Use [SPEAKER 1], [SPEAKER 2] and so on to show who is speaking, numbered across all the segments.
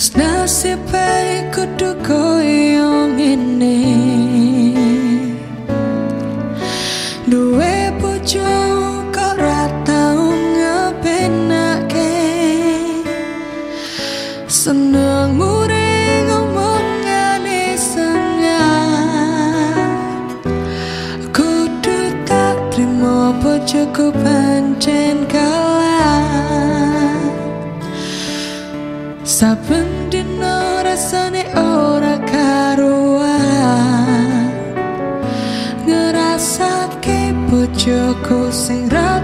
[SPEAKER 1] Wes nasib kudu koyo ngene. Duwe bojo kok ra tau ngebenake Seneng mure ngomongane sengat. Kudu tak terima bojoku pancen kalah Saben dino rasane ora karuan. Ngerasake bojoku sing ra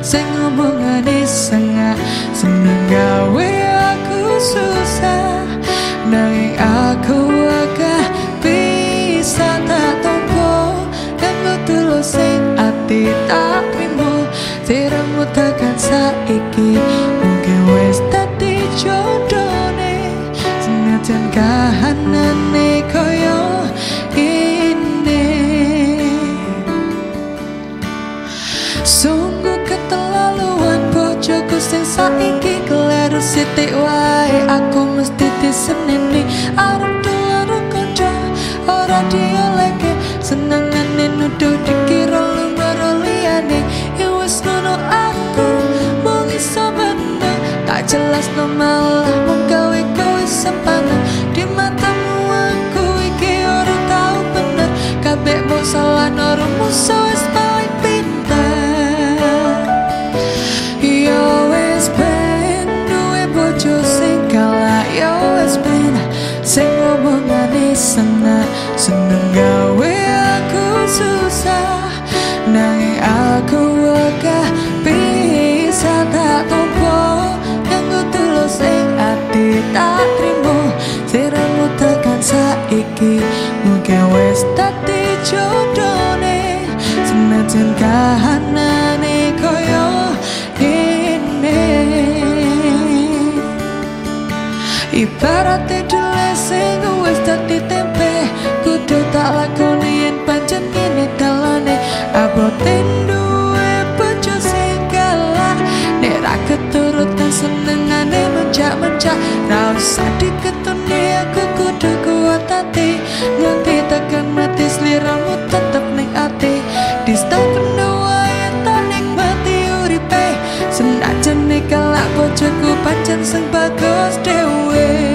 [SPEAKER 1] sing ngomongane sengak Seneng gawe aku susah. Nanging aku agak bisa tak tompo Kanggo tulus sing ati tak trimo Tiramu takkan saiki Mungkin wis dadi jodone Senajan kahanane koyo ini. Sing saiki kleru sitik wae aku mesti diseneni arep dolar kanca ora dioleke. Senengane nuduh dikira lumbar liyane. Ya wis ngono aku mung iso tak jelas no malah ngomongane seneng gawe aku susah. Nanging aku wegah bisa tak tompo Kanggo tulus sing ati tak trimo Siramu tekan saiki Mungkin wis dadi jodone Senajan kahanane koyo Ibarat dule sing wis dadi pancen sing bagus dhewe